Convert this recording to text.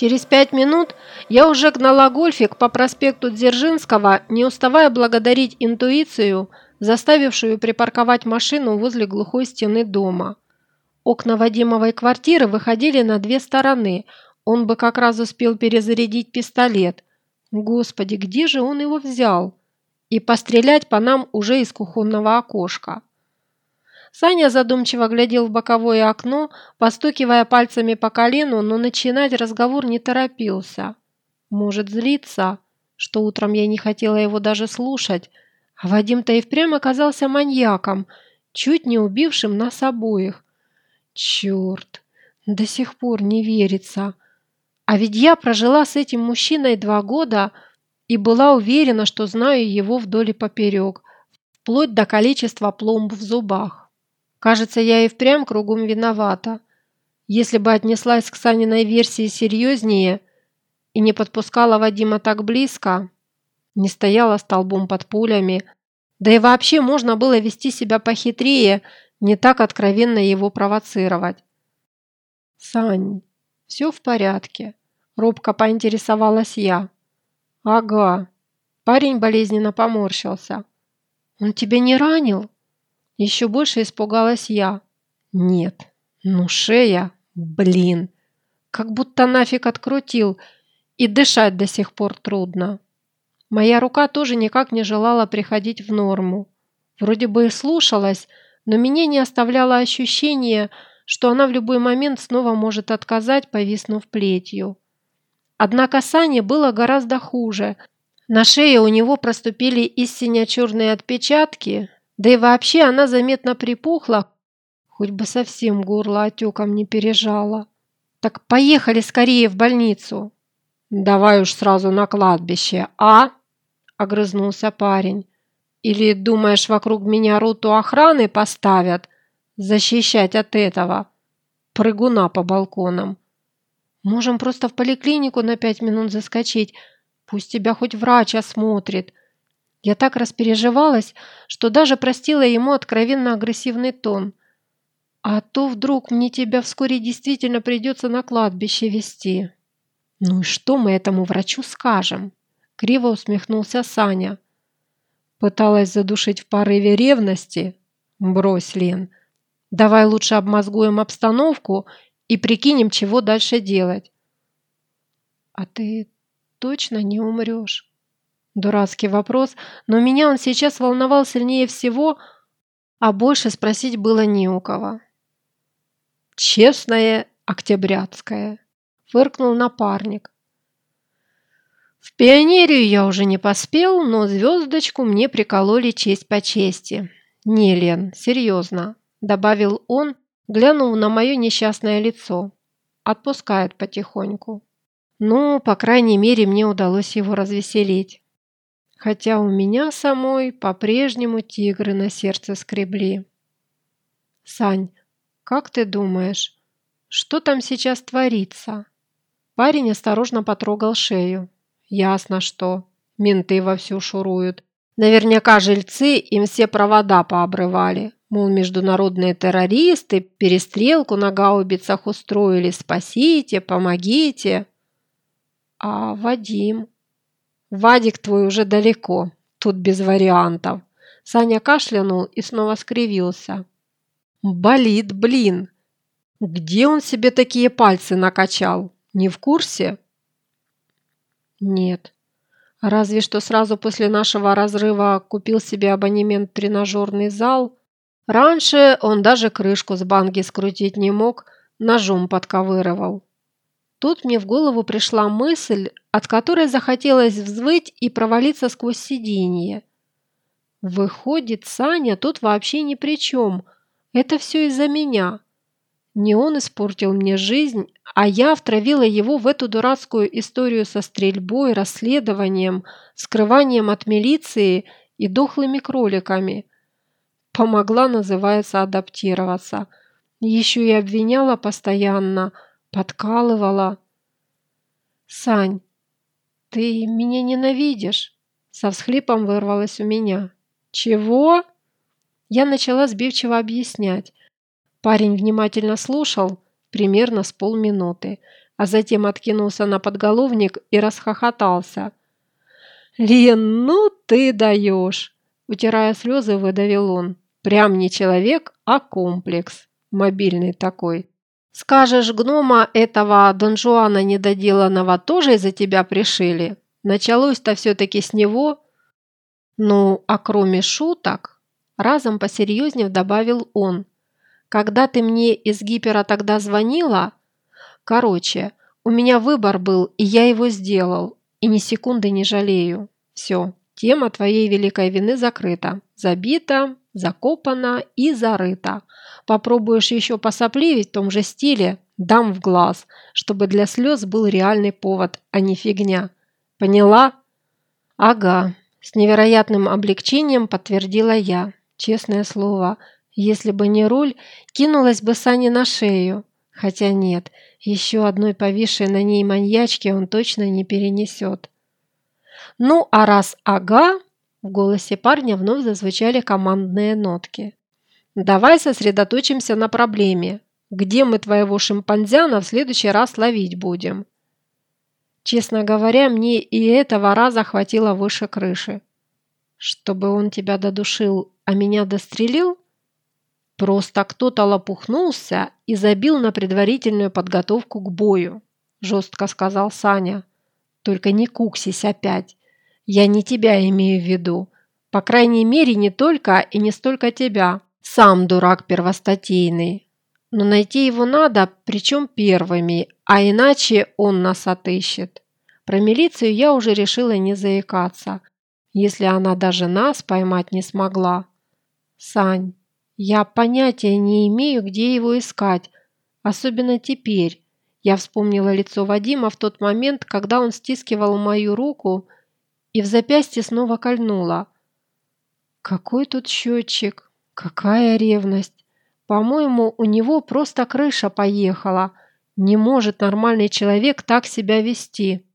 Через пять минут я уже гнала гольфик по проспекту Дзержинского, не уставая благодарить интуицию, заставившую припарковать машину возле глухой стены дома. Окна Вадимовой квартиры выходили на две стороны. Он бы как раз успел перезарядить пистолет. Господи, где же он его взял? И пострелять по нам уже из кухонного окошка. Саня задумчиво глядел в боковое окно, постукивая пальцами по колену, но начинать разговор не торопился. Может, злиться, что утром я не хотела его даже слушать, а Вадим-то и впрямь оказался маньяком, чуть не убившим нас обоих. Черт, до сих пор не верится. А ведь я прожила с этим мужчиной два года и была уверена, что знаю его вдоль и поперек, вплоть до количества пломб в зубах. Кажется, я и впрямь кругом виновата. Если бы отнеслась к Саниной версии серьезнее и не подпускала Вадима так близко, не стояла столбом под пулями, да и вообще можно было вести себя похитрее, не так откровенно его провоцировать. «Сань, все в порядке?» – робко поинтересовалась я. «Ага». Парень болезненно поморщился. «Он тебя не ранил?» Еще больше испугалась я. Нет, ну шея, блин, как будто нафиг открутил, и дышать до сих пор трудно. Моя рука тоже никак не желала приходить в норму. Вроде бы и слушалась, но меня не оставляло ощущение, что она в любой момент снова может отказать, повиснув плетью. Однако Сане было гораздо хуже. На шее у него проступили истинно черные отпечатки, да и вообще она заметно припухла, хоть бы совсем горло отеком не пережала. Так поехали скорее в больницу. Давай уж сразу на кладбище, а? Огрызнулся парень. Или думаешь, вокруг меня роту охраны поставят? Защищать от этого? Прыгуна по балконам. Можем просто в поликлинику на пять минут заскочить. Пусть тебя хоть врач осмотрит. Я так распереживалась, что даже простила ему откровенно агрессивный тон. А то вдруг мне тебя вскоре действительно придется на кладбище вести. Ну и что мы этому врачу скажем? Криво усмехнулся Саня. Пыталась задушить в порыве ревности? Брось, Лен. Давай лучше обмозгуем обстановку и прикинем, чего дальше делать. А ты точно не умрешь? Дурацкий вопрос, но меня он сейчас волновал сильнее всего, а больше спросить было не у кого. «Честное октябрятское», – фыркнул напарник. В пионерию я уже не поспел, но звездочку мне прикололи честь по чести. «Не, Лен, серьезно», – добавил он, глянув на мое несчастное лицо. «Отпускает потихоньку». Ну, по крайней мере, мне удалось его развеселить хотя у меня самой по-прежнему тигры на сердце скребли. «Сань, как ты думаешь, что там сейчас творится?» Парень осторожно потрогал шею. «Ясно, что. Менты вовсю шуруют. Наверняка жильцы им все провода пообрывали. Мол, международные террористы перестрелку на гаубицах устроили. Спасите, помогите!» «А Вадим?» Вадик твой уже далеко, тут без вариантов. Саня кашлянул и снова скривился. Болит, блин. Где он себе такие пальцы накачал? Не в курсе? Нет. Разве что сразу после нашего разрыва купил себе абонемент в тренажерный зал. Раньше он даже крышку с банки скрутить не мог, ножом подковыривал. Тут мне в голову пришла мысль, от которой захотелось взвыть и провалиться сквозь сиденье. Выходит, Саня тут вообще ни при чем. Это все из-за меня. Не он испортил мне жизнь, а я втравила его в эту дурацкую историю со стрельбой, расследованием, скрыванием от милиции и дохлыми кроликами. Помогла, называется, адаптироваться. Еще и обвиняла постоянно – подкалывала. «Сань, ты меня ненавидишь?» Со всхлипом вырвалось у меня. «Чего?» Я начала сбивчиво объяснять. Парень внимательно слушал, примерно с полминуты, а затем откинулся на подголовник и расхохотался. «Лен, ну ты даешь!» Утирая слезы, выдавил он. «Прям не человек, а комплекс. Мобильный такой. Скажешь, гнома этого Дон Жуана недоделанного тоже из-за тебя пришили? Началось-то все-таки с него?» «Ну, а кроме шуток...» Разом посерьезнее добавил он. «Когда ты мне из гипера тогда звонила, Короче, у меня выбор был, и я его сделал, и ни секунды не жалею. Все, тема твоей великой вины закрыта, забита, закопана и зарыта. Попробуешь еще посопливить в том же стиле, дам в глаз, чтобы для слез был реальный повод, а не фигня. Поняла? Ага, с невероятным облегчением подтвердила я. Честное слово, если бы не руль, кинулась бы Сане на шею. Хотя нет, еще одной повисшей на ней маньячки он точно не перенесет. «Ну, а раз ага!» В голосе парня вновь зазвучали командные нотки. «Давай сосредоточимся на проблеме. Где мы твоего шимпанзяна в следующий раз ловить будем?» Честно говоря, мне и этого раза хватило выше крыши. Чтобы он тебя додушил, а меня дострелил? Просто кто-то лопухнулся и забил на предварительную подготовку к бою, жестко сказал Саня. Только не куксись опять. Я не тебя имею в виду. По крайней мере, не только и не столько тебя. Сам дурак первостатейный. Но найти его надо, причем первыми, а иначе он нас отыщет. Про милицию я уже решила не заикаться, если она даже нас поймать не смогла. Сань, я понятия не имею, где его искать, особенно теперь. Я вспомнила лицо Вадима в тот момент, когда он стискивал мою руку и в запястье снова кольнула. Какой тут счетчик? Какая ревность? По-моему, у него просто крыша поехала. Не может нормальный человек так себя вести.